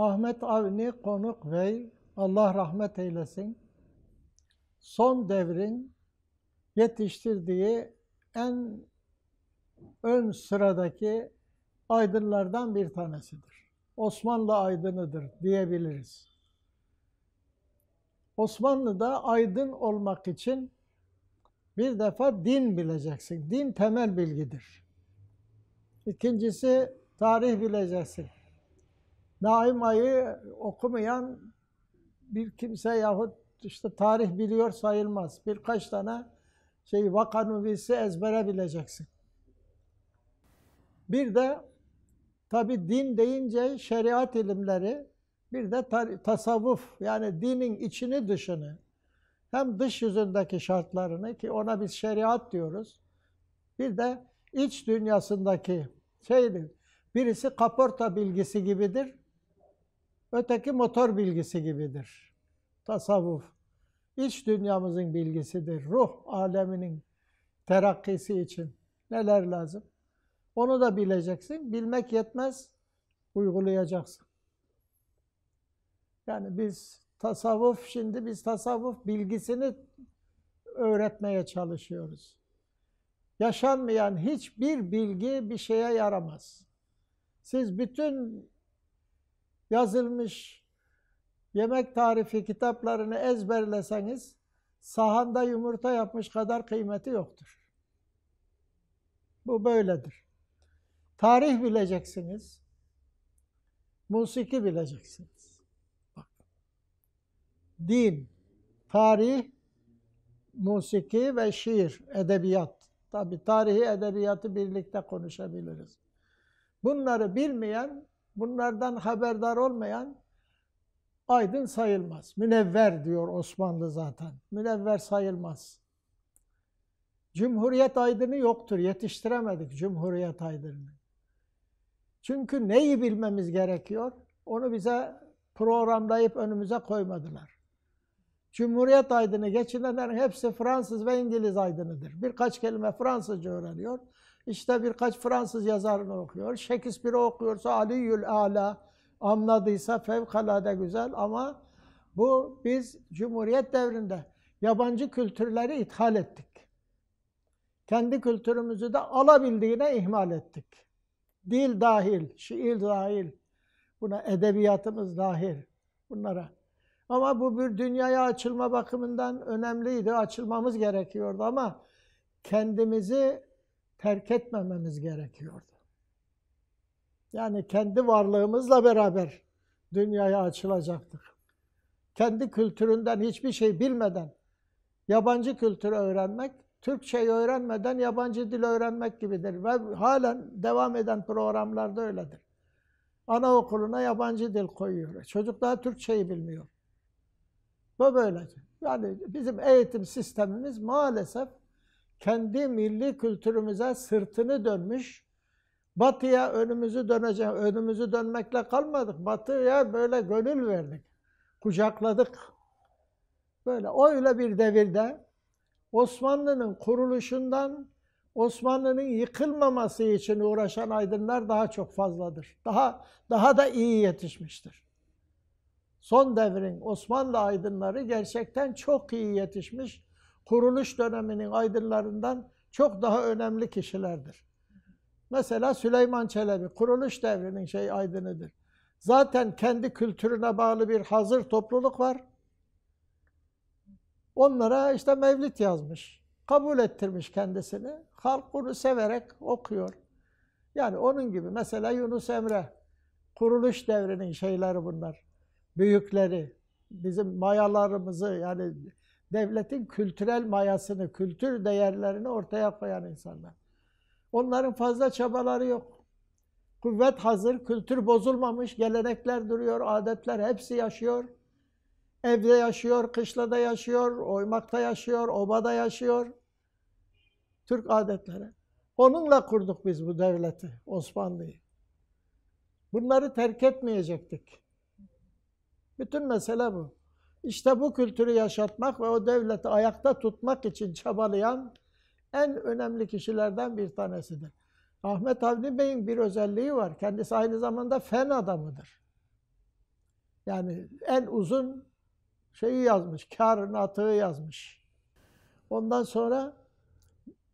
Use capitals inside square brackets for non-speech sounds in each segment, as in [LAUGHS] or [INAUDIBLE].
Ahmet Avni Konuk Bey, Allah rahmet eylesin, son devrin yetiştirdiği en ön sıradaki aydınlardan bir tanesidir. Osmanlı aydınıdır diyebiliriz. Osmanlı'da aydın olmak için bir defa din bileceksin. Din temel bilgidir. İkincisi tarih bileceksin. Naim Ay'ı okumayan bir kimse yahut işte tarih biliyor sayılmaz. Birkaç tane şey vakanuvisi ezbere bileceksin. Bir de tabi din deyince şeriat ilimleri, bir de tasavvuf yani dinin içini dışını, hem dış yüzündeki şartlarını ki ona biz şeriat diyoruz. Bir de iç dünyasındaki şeydir. Birisi kaporta bilgisi gibidir. Öteki motor bilgisi gibidir. Tasavvuf. İç dünyamızın bilgisidir. Ruh aleminin terakkisi için neler lazım? Onu da bileceksin. Bilmek yetmez, uygulayacaksın. Yani biz tasavvuf, şimdi biz tasavvuf bilgisini öğretmeye çalışıyoruz. Yaşanmayan hiçbir bilgi bir şeye yaramaz. Siz bütün yazılmış yemek tarifi kitaplarını ezberleseniz sahanda yumurta yapmış kadar kıymeti yoktur. Bu böyledir. Tarih bileceksiniz. Musiki bileceksiniz. Bak. Din, tarih, musiki ve şiir, edebiyat. Tabi tarihi, edebiyatı birlikte konuşabiliriz. Bunları bilmeyen, bunlardan haberdar olmayan aydın sayılmaz. Münevver diyor Osmanlı zaten. Münevver sayılmaz. Cumhuriyet aydını yoktur. Yetiştiremedik Cumhuriyet aydını. Çünkü neyi bilmemiz gerekiyor? Onu bize programlayıp önümüze koymadılar. Cumhuriyet aydını geçinenlerin hepsi Fransız ve İngiliz aydınıdır. Birkaç kelime Fransızca öğreniyor. İşte birkaç Fransız yazarını okuyor. Shakespeare okuyorsa Aliyül Ala anladıysa fevkalade güzel ama bu biz Cumhuriyet devrinde yabancı kültürleri ithal ettik. Kendi kültürümüzü de alabildiğine ihmal ettik. Dil dahil, şiir dahil, buna edebiyatımız dahil bunlara. Ama bu bir dünyaya açılma bakımından önemliydi, açılmamız gerekiyordu ama kendimizi terk etmememiz gerekiyordu. Yani kendi varlığımızla beraber dünyaya açılacaktık. Kendi kültüründen hiçbir şey bilmeden yabancı kültürü öğrenmek, Türkçeyi öğrenmeden yabancı dil öğrenmek gibidir. Ve halen devam eden programlarda öyledir. Anaokuluna yabancı dil koyuyor. Çocuk daha Türkçeyi bilmiyor. Bu böyle. Yani bizim eğitim sistemimiz maalesef kendi milli kültürümüze sırtını dönmüş, batıya önümüzü döneceğim, önümüzü dönmekle kalmadık. Batıya böyle gönül verdik, kucakladık. Böyle öyle bir devirde Osmanlı'nın kuruluşundan Osmanlı'nın yıkılmaması için uğraşan aydınlar daha çok fazladır. Daha daha da iyi yetişmiştir. Son devrin Osmanlı aydınları gerçekten çok iyi yetişmiş. Kuruluş döneminin aydınlarından çok daha önemli kişilerdir. Mesela Süleyman Çelebi kuruluş devrinin şey aydınıdır. Zaten kendi kültürüne bağlı bir hazır topluluk var. Onlara işte mevlit yazmış. Kabul ettirmiş kendisini. Halk bunu severek okuyor. Yani onun gibi mesela Yunus Emre kuruluş devrinin şeyleri bunlar. Büyükleri, bizim mayalarımızı yani devletin kültürel mayasını, kültür değerlerini ortaya koyan insanlar. Onların fazla çabaları yok. Kuvvet hazır, kültür bozulmamış, gelenekler duruyor, adetler hepsi yaşıyor. Evde yaşıyor, kışlada yaşıyor, oymakta yaşıyor, obada yaşıyor. Türk adetleri. Onunla kurduk biz bu devleti, Osmanlı'yı. Bunları terk etmeyecektik. Bütün mesele bu. İşte bu kültürü yaşatmak ve o devleti ayakta tutmak için çabalayan en önemli kişilerden bir tanesidir. Ahmet Avni Bey'in bir özelliği var. Kendisi aynı zamanda fen adamıdır. Yani en uzun şeyi yazmış, kârın atığı yazmış. Ondan sonra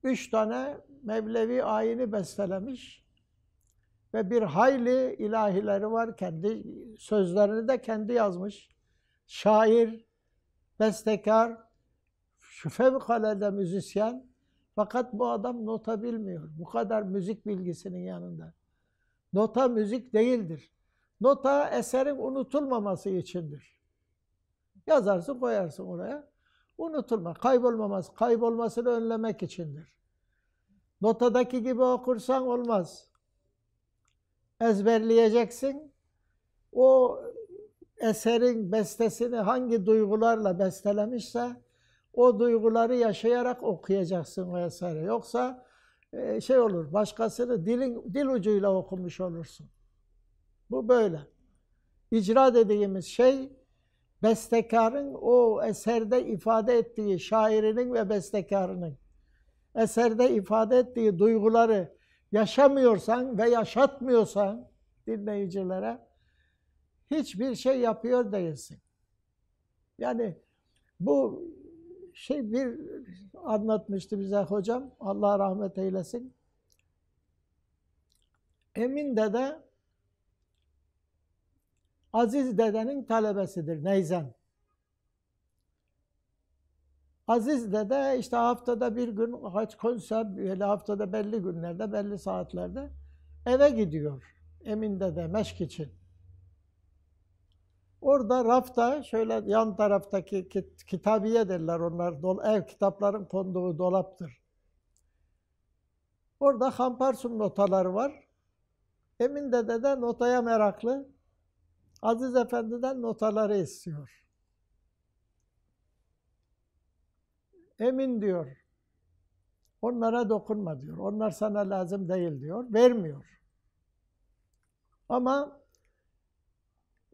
üç tane Mevlevi ayini bestelemiş. Ve bir hayli ilahileri var. Kendi sözlerini de kendi yazmış. Şair, bestekar, şu fevkalade müzisyen. Fakat bu adam nota bilmiyor. Bu kadar müzik bilgisinin yanında. Nota müzik değildir. Nota eserin unutulmaması içindir. Yazarsın koyarsın oraya. Unutulma, kaybolmaması, kaybolmasını önlemek içindir. Notadaki gibi okursan olmaz. Ezberleyeceksin. O eserin bestesini hangi duygularla bestelemişse o duyguları yaşayarak okuyacaksın o eseri. Yoksa e, şey olur, başkasını dilin dil ucuyla okumuş olursun. Bu böyle. İcra dediğimiz şey bestekarın o eserde ifade ettiği şairinin ve bestekarının eserde ifade ettiği duyguları yaşamıyorsan ve yaşatmıyorsan dinleyicilere hiçbir şey yapıyor değilsin. Yani bu şey bir anlatmıştı bize hocam. Allah rahmet eylesin. Emin dede Aziz dedenin talebesidir Neyzen. Aziz dede işte haftada bir gün kaç konser, böyle haftada belli günlerde, belli saatlerde eve gidiyor. Emin dede meşk için. Orada rafta şöyle yan taraftaki kit kitabiye derler onlar. Dol ev kitapların konduğu dolaptır. Orada Hamparsum notaları var. Emin dede de notaya meraklı. Aziz Efendi'den notaları istiyor. Emin diyor. Onlara dokunma diyor. Onlar sana lazım değil diyor. Vermiyor. Ama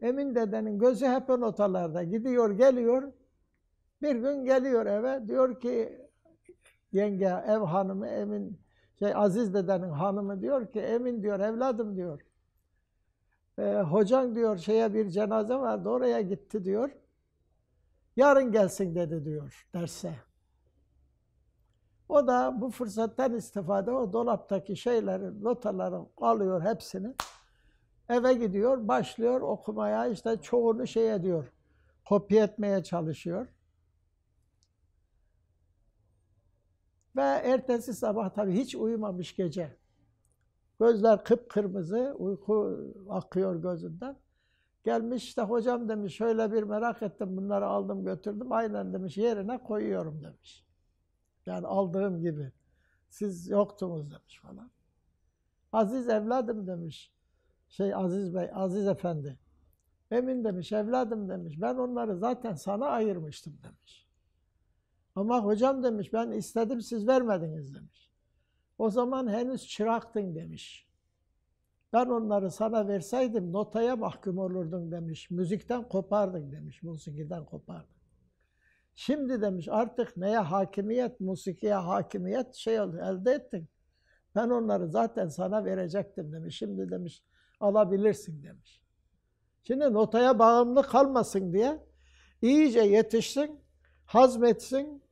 Emin dedenin gözü hep o notalarda. Gidiyor, geliyor. Bir gün geliyor eve. Diyor ki yenge, ev hanımı Emin, şey Aziz dedenin hanımı diyor ki Emin diyor, evladım diyor. E, hocan diyor şeye bir cenaze vardı oraya gitti diyor. Yarın gelsin dedi diyor derse. O da bu fırsattan istifade o dolaptaki şeyleri, notaları alıyor hepsini. Eve gidiyor, başlıyor okumaya işte çoğunu şey ediyor. Kopya etmeye çalışıyor. Ve ertesi sabah tabii hiç uyumamış gece. Gözler kıpkırmızı, uyku akıyor gözünden. Gelmiş işte hocam demiş şöyle bir merak ettim bunları aldım götürdüm. Aynen demiş yerine koyuyorum demiş. Yani aldığım gibi. Siz yoktunuz demiş falan. Aziz evladım demiş. Şey Aziz Bey, Aziz Efendi. Emin demiş, evladım demiş. Ben onları zaten sana ayırmıştım demiş. Ama hocam demiş ben istedim siz vermediniz demiş. O zaman henüz çıraktın demiş. Ben onları sana verseydim notaya mahkum olurdun demiş. Müzikten kopardın demiş. Musikiden kopardın. Şimdi demiş artık neye hakimiyet, musikiye hakimiyet şey oldu, elde ettin. Ben onları zaten sana verecektim demiş. Şimdi demiş alabilirsin demiş. Şimdi notaya bağımlı kalmasın diye iyice yetişsin, hazmetsin,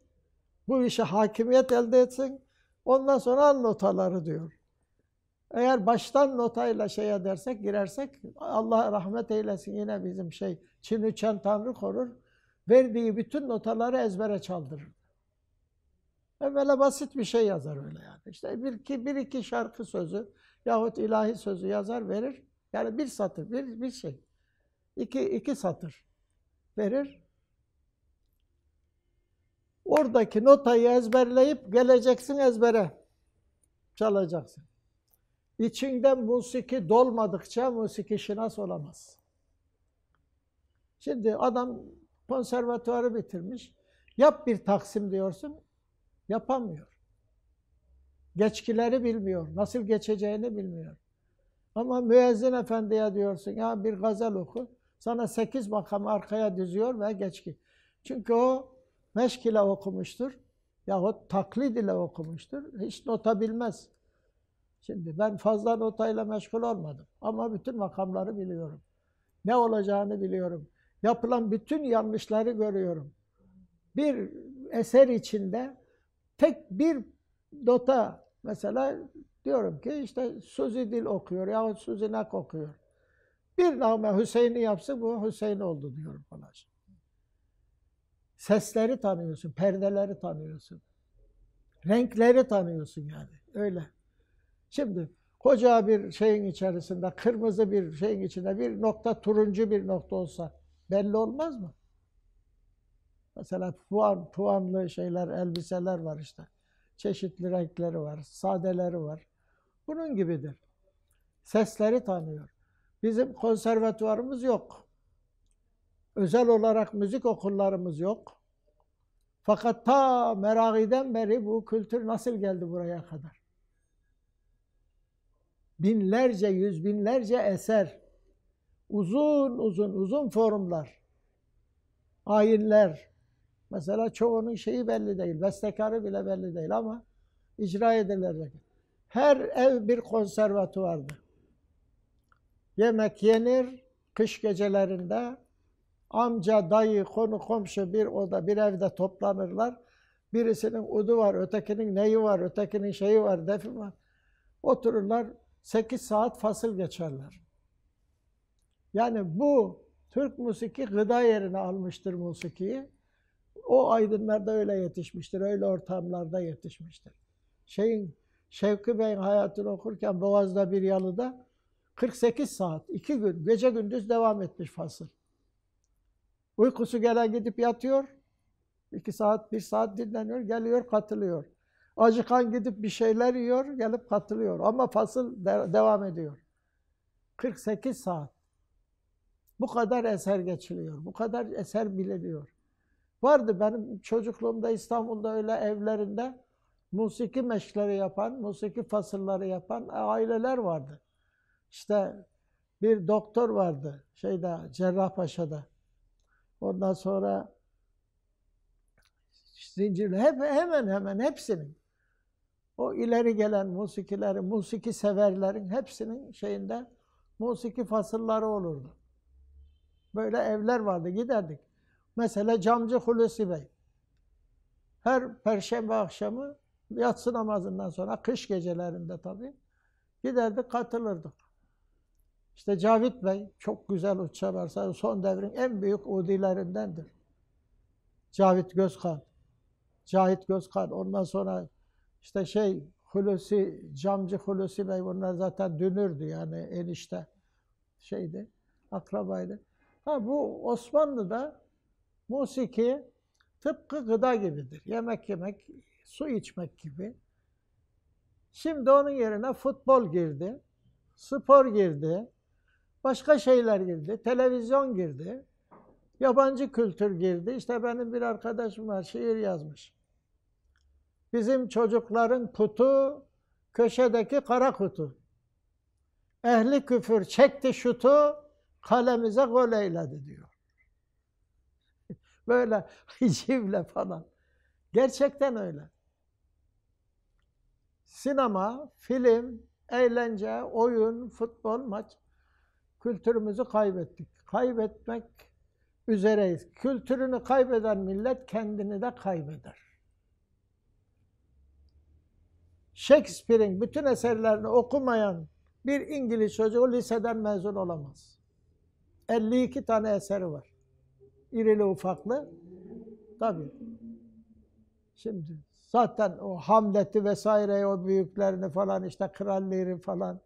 bu işe hakimiyet elde etsin. Ondan sonra al notaları diyor. Eğer baştan notayla şey edersek, girersek Allah rahmet eylesin yine bizim şey Çin Üçen Tanrı korur. Verdiği bütün notaları ezbere çaldırır. Evvela basit bir şey yazar öyle yani. İşte bir iki, bir iki şarkı sözü yahut ilahi sözü yazar verir. Yani bir satır, bir, bir şey. İki, iki satır verir. Oradaki notayı ezberleyip geleceksin ezbere. Çalacaksın. İçinde musiki dolmadıkça musiki şinas olamaz. Şimdi adam konservatuarı bitirmiş. Yap bir taksim diyorsun. Yapamıyor. Geçkileri bilmiyor. Nasıl geçeceğini bilmiyor. Ama müezzin efendiye diyorsun ya bir gazel oku. Sana sekiz makam arkaya düzüyor ve geçki. Çünkü o meşk ile okumuştur. Yahut taklid ile okumuştur. Hiç nota bilmez. Şimdi ben fazla notayla meşgul olmadım. Ama bütün makamları biliyorum. Ne olacağını biliyorum. Yapılan bütün yanlışları görüyorum. Bir eser içinde tek bir nota mesela diyorum ki işte Suzi Dil okuyor yahut Suzi Nak okuyor. Bir name Hüseyin'i yapsın bu Hüseyin oldu diyorum falan. Sesleri tanıyorsun, perdeleri tanıyorsun. Renkleri tanıyorsun yani. Öyle. Şimdi koca bir şeyin içerisinde, kırmızı bir şeyin içinde bir nokta, turuncu bir nokta olsa belli olmaz mı? Mesela puan, puanlı şeyler, elbiseler var işte. Çeşitli renkleri var, sadeleri var. Bunun gibidir. Sesleri tanıyor. Bizim konservatuvarımız yok. Özel olarak müzik okullarımız yok. Fakat ta Meragi'den beri bu kültür nasıl geldi buraya kadar? Binlerce, yüz binlerce eser, uzun uzun uzun forumlar, ayinler, mesela çoğunun şeyi belli değil, bestekarı bile belli değil ama icra edilecek. Her ev bir konservatuvardı. Yemek yenir, kış gecelerinde amca, dayı, konu, komşu bir oda, bir evde toplanırlar. Birisinin udu var, ötekinin neyi var, ötekinin şeyi var, defi var. Otururlar, 8 saat fasıl geçerler. Yani bu Türk musiki gıda yerine almıştır musikiyi. O aydınlarda öyle yetişmiştir, öyle ortamlarda yetişmiştir. Şeyin, Şevki Bey'in hayatını okurken Boğaz'da bir yalıda 48 saat, iki gün, gece gündüz devam etmiş fasıl. Uykusu gelen gidip yatıyor. iki saat, bir saat dinleniyor, geliyor, katılıyor. Acıkan gidip bir şeyler yiyor, gelip katılıyor. Ama fasıl de devam ediyor. 48 saat. Bu kadar eser geçiliyor. Bu kadar eser biliniyor. Vardı benim çocukluğumda İstanbul'da öyle evlerinde musiki meşkleri yapan, musiki fasılları yapan aileler vardı. İşte bir doktor vardı şeyde Cerrahpaşa'da. Ondan sonra zincirli hep hemen hemen hepsinin o ileri gelen musikileri, musiki severlerin hepsinin şeyinde musiki fasılları olurdu. Böyle evler vardı, giderdik. Mesela Camcı Hulusi Bey. Her perşembe akşamı yatsı namazından sonra, kış gecelerinde tabii, giderdik, katılırdık. İşte Cavit Bey çok güzel ut çalarsa son devrin en büyük udilerindendir. Cavit Gözkan. Cahit Gözkan. Ondan sonra işte şey Hulusi, Camcı Hulusi Bey bunlar zaten dünürdü yani enişte şeydi, akrabaydı. Ha bu Osmanlı'da musiki tıpkı gıda gibidir. Yemek yemek, su içmek gibi. Şimdi onun yerine futbol girdi, spor girdi, Başka şeyler girdi. Televizyon girdi. Yabancı kültür girdi. İşte benim bir arkadaşım var şiir yazmış. Bizim çocukların putu köşedeki kara kutu. Ehli küfür çekti şutu kalemize gol eyledi diyor. Böyle [LAUGHS] hicivle falan. Gerçekten öyle. Sinema, film, eğlence, oyun, futbol, maç kültürümüzü kaybettik. Kaybetmek üzereyiz. Kültürünü kaybeden millet kendini de kaybeder. Shakespeare'in bütün eserlerini okumayan bir İngiliz çocuğu liseden mezun olamaz. 52 tane eseri var. İrili ufaklı. Tabii. Şimdi zaten o Hamlet'i vesaire o büyüklerini falan işte Kral Lear'i falan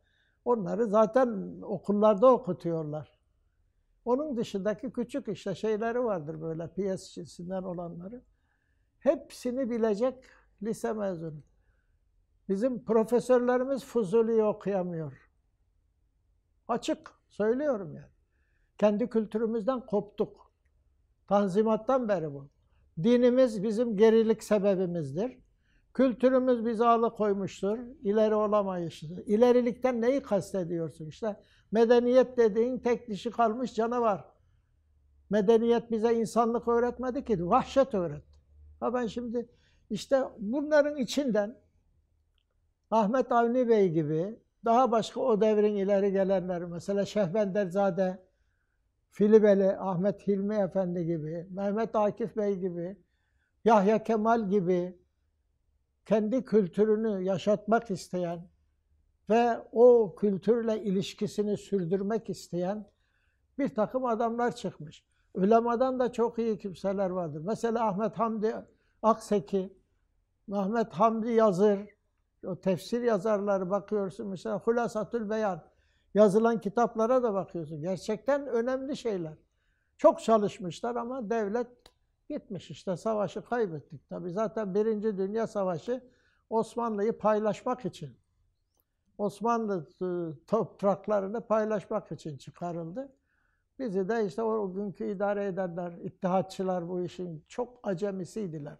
Onları zaten okullarda okutuyorlar. Onun dışındaki küçük işte şeyleri vardır böyle piyes olanları. Hepsini bilecek lise mezunu. Bizim profesörlerimiz Fuzuli'yi okuyamıyor. Açık söylüyorum yani. Kendi kültürümüzden koptuk. Tanzimattan beri bu. Dinimiz bizim gerilik sebebimizdir. Kültürümüz bizi alıkoymuştur. İleri olamayıştır. İlerilikten neyi kastediyorsun? İşte medeniyet dediğin tek dişi kalmış canavar. Medeniyet bize insanlık öğretmedi ki, vahşet öğretti. Ha ben şimdi işte bunların içinden Ahmet Avni Bey gibi daha başka o devrin ileri gelenleri mesela Şehbenderzade Filibeli, Ahmet Hilmi Efendi gibi, Mehmet Akif Bey gibi, Yahya Kemal gibi kendi kültürünü yaşatmak isteyen ve o kültürle ilişkisini sürdürmek isteyen bir takım adamlar çıkmış. Ulemadan da çok iyi kimseler vardır. Mesela Ahmet Hamdi Akseki, Mehmet Hamdi Yazır, o tefsir yazarları bakıyorsun mesela Hulasatül Beyan, yazılan kitaplara da bakıyorsun. Gerçekten önemli şeyler. Çok çalışmışlar ama devlet gitmiş işte savaşı kaybettik. Tabi zaten Birinci Dünya Savaşı Osmanlı'yı paylaşmak için, Osmanlı e, topraklarını paylaşmak için çıkarıldı. Bizi de işte o günkü idare edenler, ittihatçılar bu işin çok acemisiydiler.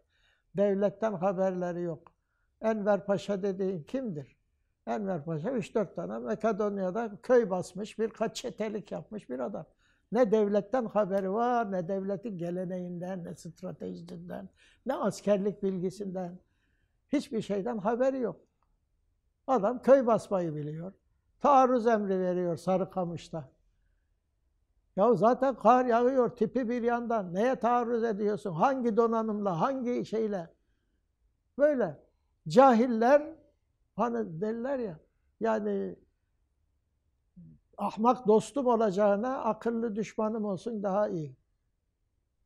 Devletten haberleri yok. Enver Paşa dediğin kimdir? Enver Paşa 3-4 tane Makedonya'da köy basmış, birkaç çetelik yapmış bir adam. Ne devletten haberi var, ne devletin geleneğinden, ne stratejisinden, ne askerlik bilgisinden. Hiçbir şeyden haberi yok. Adam köy basmayı biliyor. Taarruz emri veriyor Sarıkamış'ta. Ya zaten kar yağıyor tipi bir yandan. Neye taarruz ediyorsun? Hangi donanımla, hangi şeyle? Böyle. Cahiller hani derler ya yani ahmak dostum olacağına akıllı düşmanım olsun daha iyi.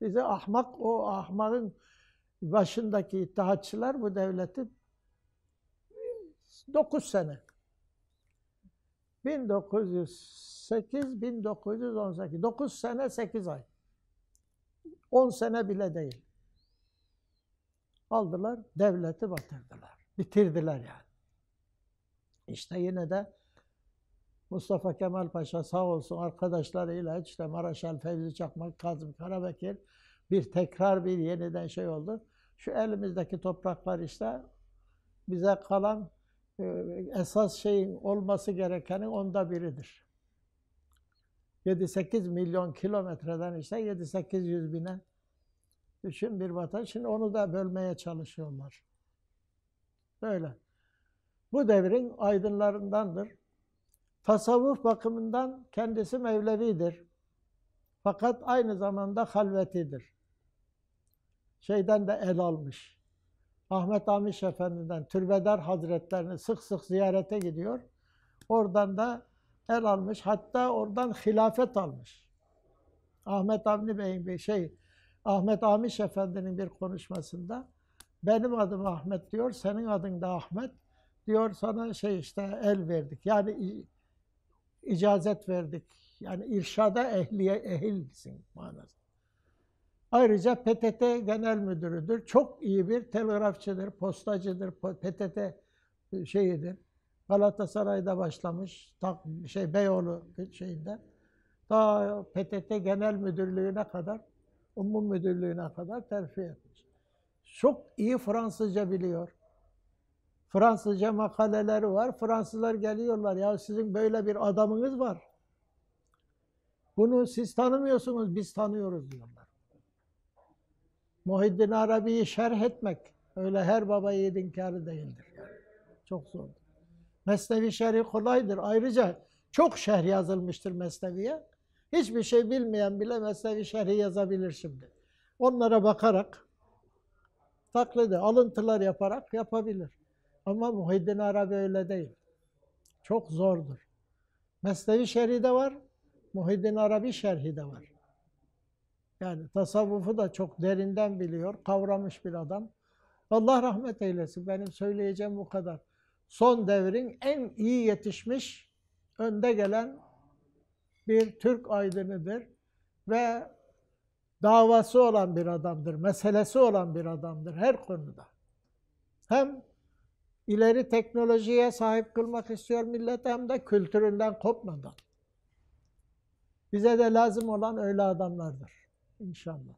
Bize ahmak o ahmakın başındaki ittihatçılar bu devleti 9 sene 1908 1918 9 sene 8 ay 10 sene bile değil. Aldılar, devleti batırdılar. Bitirdiler yani. İşte yine de Mustafa Kemal Paşa sağ olsun arkadaşlarıyla işte Maraşal Fevzi Çakmak, Kazım Karabekir bir tekrar bir yeniden şey oldu. Şu elimizdeki topraklar işte bize kalan e, esas şeyin olması gerekenin onda biridir. 7-8 milyon kilometreden işte 7-800 bine düşün bir vatan. Şimdi onu da bölmeye çalışıyorlar. Böyle. Bu devrin aydınlarındandır. Tasavvuf bakımından kendisi Mevlevidir. Fakat aynı zamanda halvetidir. Şeyden de el almış. Ahmet Amiş Efendi'den Türbedar Hazretlerini sık sık ziyarete gidiyor. Oradan da el almış. Hatta oradan hilafet almış. Ahmet Avni Bey'in bir şey, Ahmet Amiş Efendi'nin bir konuşmasında benim adım Ahmet diyor, senin adın da Ahmet diyor sana şey işte el verdik. Yani icazet verdik. Yani irşada ehliye ehilsin manası. Ayrıca PTT Genel Müdürüdür. Çok iyi bir telgrafçıdır, postacıdır, PTT şeyidir. Galatasaray'da başlamış, şey Beyoğlu şeyinde. Daha PTT Genel Müdürlüğü'ne kadar, Umum Müdürlüğü'ne kadar terfi etmiş. Çok iyi Fransızca biliyor. Fransızca makaleleri var. Fransızlar geliyorlar. Ya sizin böyle bir adamınız var. Bunu siz tanımıyorsunuz, biz tanıyoruz diyorlar. Muhiddin Arabi'yi şerh etmek öyle her baba yiğidin kârı değildir. Çok zor. Mesnevi şerhi kolaydır. Ayrıca çok şerh yazılmıştır Mesnevi'ye. Hiçbir şey bilmeyen bile Mesnevi şerhi yazabilir şimdi. Onlara bakarak taklidi, alıntılar yaparak yapabilir. Ama Muhiddin Arabi öyle değil. Çok zordur. Mesnevi şerhi de var, Muhiddin Arabi şerhi de var. Yani tasavvufu da çok derinden biliyor, kavramış bir adam. Allah rahmet eylesin. Benim söyleyeceğim bu kadar. Son devrin en iyi yetişmiş, önde gelen bir Türk aydınıdır. Ve davası olan bir adamdır, meselesi olan bir adamdır her konuda. Hem ileri teknolojiye sahip kılmak istiyor millet hem de kültüründen kopmadan. Bize de lazım olan öyle adamlardır. İnşallah.